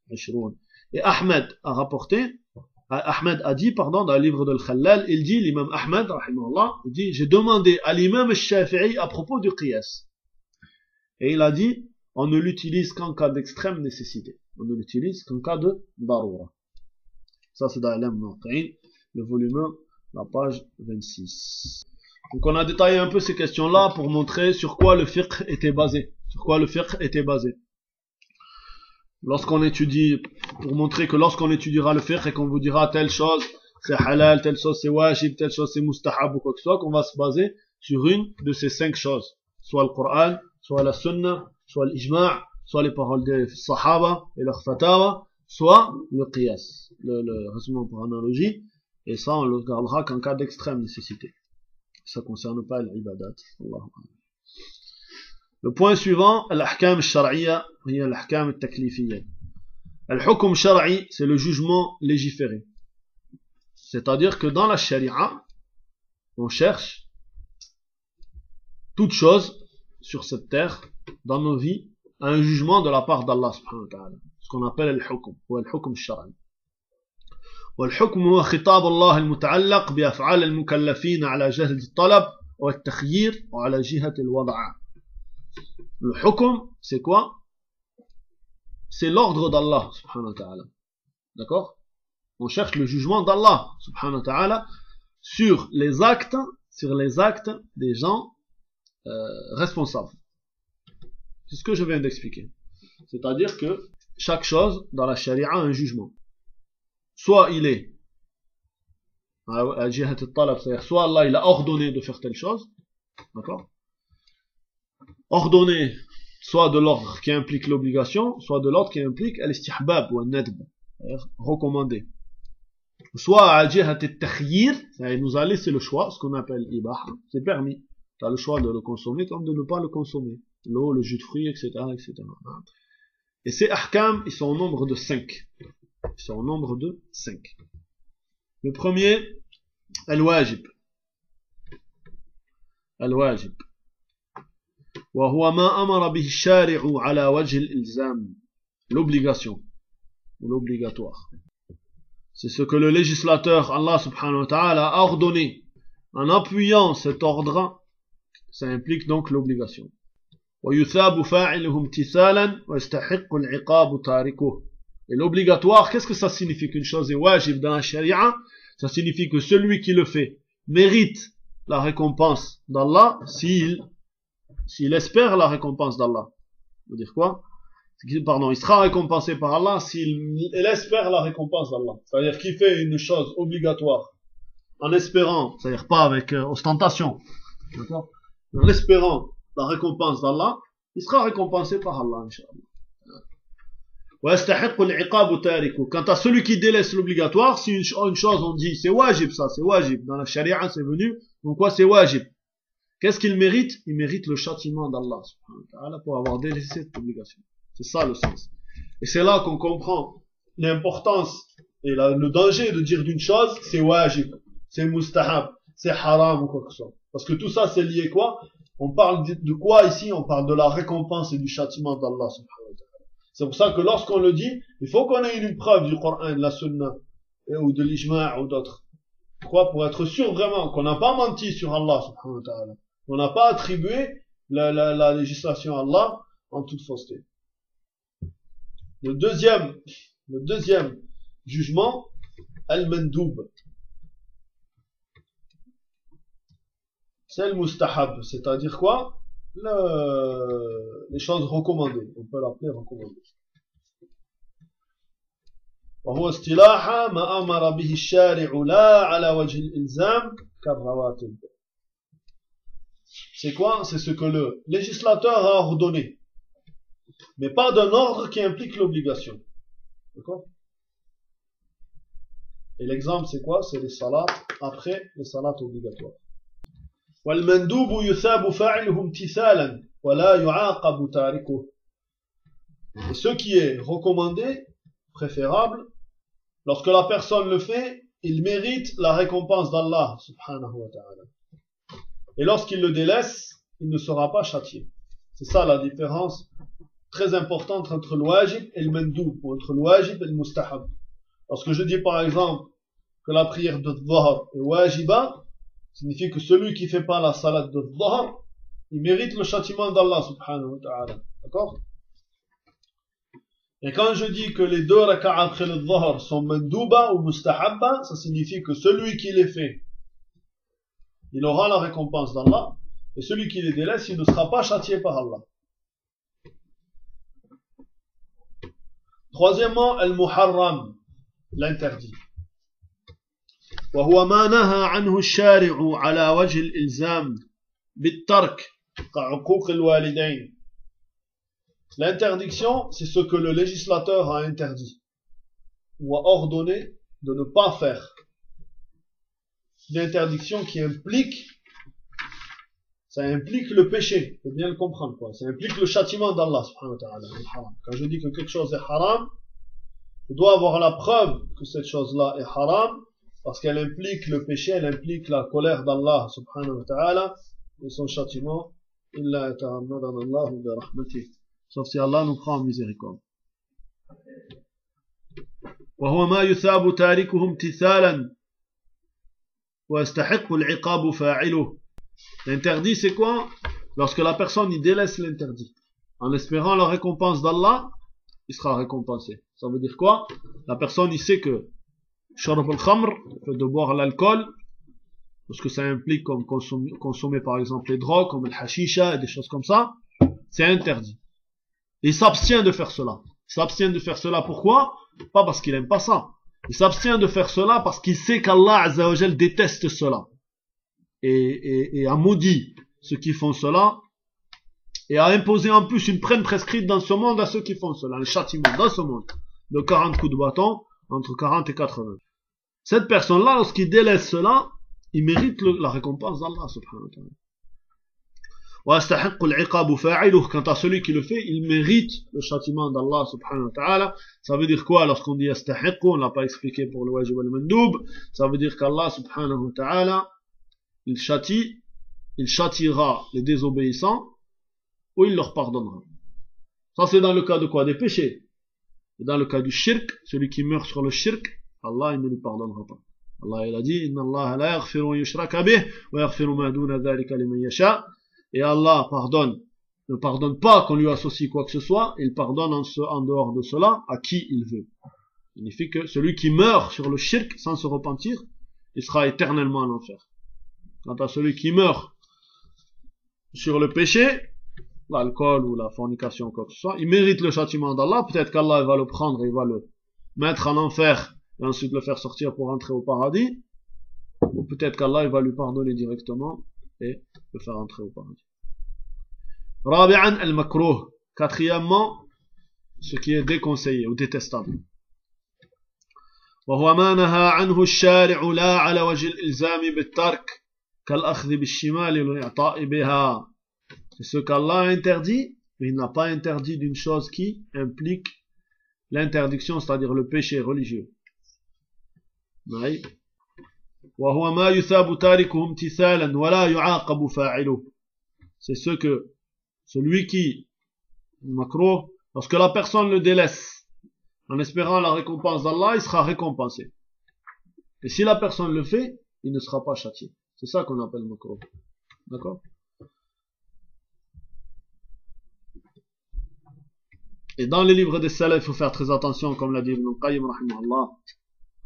و20 Et Ahmed a rapporté, Ahmed a dit, pardon, dans le livre de Al-Khallal, il dit, l'imam Ahmed, il dit, j'ai demandé à l'imam Shafi'i à propos du qiyas. Et il a dit, on ne l'utilise qu'en cas d'extrême nécessité. On ne l'utilise qu'en cas de darura. Ça, c'est dans le volume 1, la page 26. Donc on a détaillé un peu ces questions-là pour montrer sur quoi le fiqh était basé. Sur quoi le fiqh était basé lorsqu'on étudie, pour montrer que lorsqu'on étudiera le fiqh et qu'on vous dira telle chose c'est halal, telle chose c'est wajib, telle chose c'est mustahab ou quoi que ce soit, qu'on va se baser sur une de ces cinq choses. Soit le Coran, soit la Sunna, soit l'Ijma', soit les paroles des Sahaba et leurs fatawa, soit le Qiyas, le, raisonnement par analogie, et ça on le gardera qu'en cas d'extrême nécessité. Ça concerne pas l'ibadat. Le point suivant, l'ahkam shar'iyya, l'ahkam taklifiyya. Al-hukm shar'i, c'est le jugement légiféré. C'est-à-dire que dans la sharia, on cherche toute chose sur cette terre, dans nos vies, un jugement de la part d'Allah subhanahu wa ta'ala. Ce qu'on appelle al-hukm, ou al-hukm shar'i. والحكم هو خطاب الله المتعلق بأفعال المكلفين على جهة الطلب والتخيير وعلى جهة الوضع le hukum, c'est quoi C'est l'ordre d'Allah, subhanahu wa ta'ala. D'accord On cherche le jugement d'Allah, subhanahu wa ta'ala, sur les actes, sur les actes des gens euh, responsables. C'est ce que je viens d'expliquer. C'est-à-dire que chaque chose dans la charia a un jugement. Soit il est soit Allah il a ordonné de faire telle chose, d'accord? Ordonné soit de l'ordre qui implique l'obligation, soit de l'ordre qui implique al-istihbab ou al-nadb, recommandé. Soit à takhyir, il nous a laissé le choix, ce qu'on appelle ibah, c'est permis. Tu as le choix de le consommer comme de ne pas le consommer. L'eau, le jus de fruits, etc., etc. Et ces ahkam, ils sont au nombre de 5. Ils sont au nombre de 5. Le premier, al-wajib. Al-wajib. وهو ما أمر به الشارع على وجه الإلزام l'obligation ou l'obligatoire c'est ce que le législateur Allah subhanahu wa ta'ala a ordonné en appuyant cet ordre ça implique donc l'obligation. Et l'obligatoire, qu'est-ce que ça signifie qu'une chose est wajib dans la sharia? Ça signifie que celui qui le fait mérite la récompense d'Allah s'il s'il espère la récompense d'Allah. Ça veut dire quoi? Pardon, il sera récompensé par Allah s'il espère la récompense d'Allah. C'est-à-dire qu'il fait une chose obligatoire en espérant, c'est-à-dire pas avec euh, ostentation, d'accord? En espérant la récompense d'Allah, il sera récompensé par Allah, Inch'Allah. Quant à celui qui délaisse l'obligatoire, si une, chose on dit c'est wajib ça, c'est wajib, dans la charia c'est venu, donc quoi c'est wajib? Qu'est-ce qu'il mérite? Il mérite le châtiment d'Allah pour avoir délaissé cette obligation. C'est ça le sens. Et c'est là qu'on comprend l'importance et le danger de dire d'une chose, c'est wajib, c'est mustahab, c'est haram ou quoi que ce soit. Parce que tout ça, c'est lié quoi? On parle de quoi ici? On parle de la récompense et du châtiment d'Allah. C'est pour ça que lorsqu'on le dit, il faut qu'on ait une preuve du Coran, de la Sunna, ou de l'Ijma' ou d'autres. Pourquoi? Pour être sûr vraiment qu'on n'a pas menti sur Allah. On n'a pas attribué la, la, la législation à Allah en toute fausseté. Le deuxième, le deuxième jugement, al-mandoub. C'est le mustahab, c'est-à-dire quoi le, Les choses recommandées, on peut l'appeler recommandées. وهو اصطلاح ما أمر به الشارع لا على وجه الإلزام كالرواتب C'est quoi C'est ce que le législateur a ordonné, mais pas d'un ordre qui implique l'obligation. D'accord Et l'exemple, c'est quoi C'est les salats après les salats obligatoires. والمندوب يثاب فاعله امتثالا ولا يعاقب تاركه Et ce qui est recommandé, préférable, lorsque la personne le fait, il mérite la récompense d'Allah subhanahu wa ta'ala. Et lorsqu'il le délaisse, il ne sera pas châtié. C'est ça la différence très importante entre le wajib et le mandoub, ou entre le wajib et le mustahab. Lorsque je dis par exemple que la prière de Dhuhr est wajiba, signifie que celui qui fait pas la salat de Dhuhr, il mérite le châtiment d'Allah subhanahu wa ta'ala. D'accord? Et quand je dis que les deux raka'a après le sont mandouba ou mustahabba, ça signifie que celui qui les fait il aura la récompense d'Allah, et celui qui les délaisse, il ne sera pas châtié par Allah. Troisièmement, al-muharram, l'interdit. وهو ما نهى عنه الشارع على وجه الإلزام بالترك كعقوق الوالدين L'interdiction, c'est ce que le législateur a interdit ou a ordonné de ne pas faire une interdiction qui implique, ça implique le péché, faut bien le comprendre quoi. Ça implique le châtiment d'Allah subhanahu wa ta'ala. Quand je dis que quelque chose est haram, je dois avoir la preuve que cette chose-là est haram, parce qu'elle implique le péché, elle implique la colère d'Allah subhanahu wa ta'ala, et son châtiment, illa Allah bi rahmatih. Sauf si Allah nous prend en miséricorde. وهو ما يثاب تاركه امتثالا L'interdit, c'est quoi Lorsque la personne y délaisse l'interdit, en espérant la récompense d'Allah, il sera récompensé. Ça veut dire quoi La personne, il sait que sharab al-khamr, de boire l'alcool, parce que ça implique comme consommer, consommer, par exemple les drogues, comme le hashisha et des choses comme ça, c'est interdit. Il s'abstient de faire cela. Il s'abstient de faire cela pourquoi? Pas parce qu'il aime pas ça. Il s'abstient de faire cela parce qu'il sait qu'Allah Azzawajal déteste cela. Et a maudit ceux qui font cela. Et a imposé en plus une peine prescrite dans ce monde à ceux qui font cela. Un châtiment dans ce monde. De 40 coups de bâton, entre 40 et 80. Cette personne-là, lorsqu'il délaisse cela, il mérite la récompense d'Allah subhanahu wa ta'ala. Quant à celui qui le fait, il mérite le châtiment d'Allah subhanahu wa ta'ala. Ça veut dire quoi lorsqu'on dit yastahiq, on l'a pas expliqué pour le wajib al-mandoub. Ça veut dire qu'Allah subhanahu wa ta'ala, il châtie, il châtiera les désobéissants ou il leur pardonnera. Ça c'est dans le cas de quoi? Des péchés. Et dans le cas du shirk, celui qui meurt sur le shirk, Allah il ne lui pardonnera pas. Allah il a dit, Allah yushraka bih, wa. Et Allah pardonne, ne pardonne pas qu'on lui associe quoi que ce soit, il pardonne en, dehors de cela à qui il veut. Il signifie que celui qui meurt sur le shirk sans se repentir, il sera éternellement en enfer. Quant à celui qui meurt sur le péché, l'alcool ou la fornication, quoi que ce soit, il mérite le châtiment d'Allah. Peut-être qu'Allah va le prendre et va le mettre en enfer et ensuite le faire sortir pour entrer au paradis. Ou peut-être qu'Allah va lui pardonner directement et le faire entrer au paradis. Rabi'an al-makruh. Quatrièmement, ce qui est déconseillé ou détestable. وهو ما نهى عنه الشارع لا على وجه الإلزام بالترك كالأخذ بالشمال والإعطاء بها C'est ce qu'Allah a interdit, mais il n'a pas interdit d'une chose qui implique l'interdiction, c'est-à-dire le péché religieux. Oui. وهو ما يثاب تاركه امتثالا ولا يعاقب فاعله c'est ce que celui qui macro lorsque la personne le délaisse en espérant la récompense d'Allah il sera récompensé et si la personne le fait il ne sera pas châtié c'est ça qu'on appelle macro d'accord Et dans les livres des salafs, il faut faire très attention, comme l'a dit Ibn Qayyim,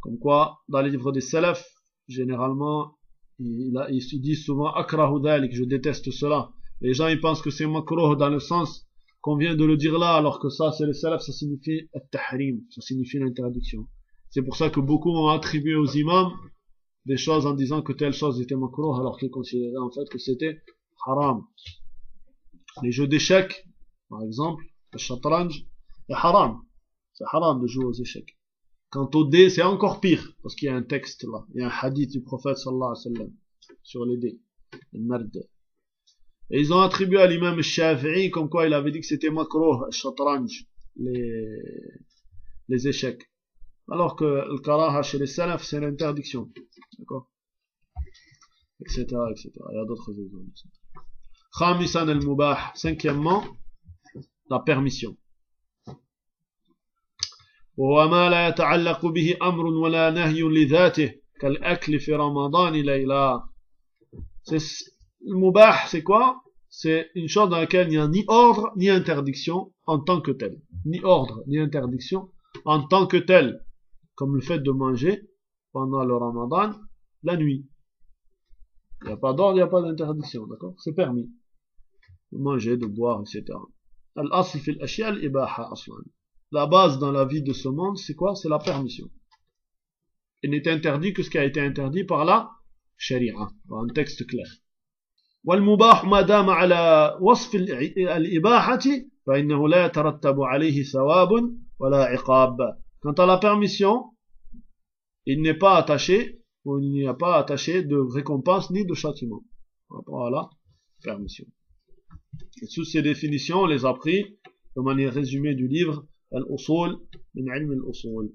comme quoi, dans les livres des salafs, généralement, ils, disent souvent akrahu que je déteste cela. Les gens ils pensent que c'est makruh dans le sens qu'on vient de le dire là, alors que ça, c'est les salafs, ça signifie at-tahrim, ça signifie l'interdiction. C'est pour ça que beaucoup ont attribué aux imams des choses en disant que telle chose était makruh, alors qu'ils considéraient en fait que c'était haram. Les jeux d'échecs, par exemple, le chatranj est haram. C'est haram de jouer aux échecs. Quant au dé, c'est encore pire, parce qu'il y a un texte là, il y a un hadith du prophète sallallahu alayhi wa sallam sur les dés, le. Et ils ont attribué à l'imam Shafi'i comme quoi il avait dit que c'était makruh, chatranj, les, les échecs. Alors que le karaha chez les salaf, c'est l'interdiction. D'accord? Etc, etc. Il y a d'autres exemples. Khamisan al-mubah. Cinquièmement, la permission. وهو ما لا يتعلق به أمر ولا نهي لذاته كالأكل في رمضان ليلا le mubah c'est quoi c'est une chose dans laquelle il n'y a ni ordre ni interdiction en tant que tel ni ordre ni interdiction en tant que tel comme le fait de manger pendant le ramadan la nuit il n'y a pas d'ordre il n'y a pas d'interdiction d'accord c'est permis de manger de boire etc الأصل في الأشياء الإباحة أصلا la base dans la vie de ce monde, c'est quoi C'est la permission. Il n'est interdit que ce qui a été interdit par la sharia, par un texte clair. والمباح ما دام على وصف الإباحة فإنه لا يترتب عليه ثواب ولا عقاب. Quant à la permission, il n'est pas attaché, ou il n'y a pas attaché de récompense ni de châtiment. Voilà, permission. Et sous ces définitions, on les a pris de manière résumée du livre الأصول من علم الأصول.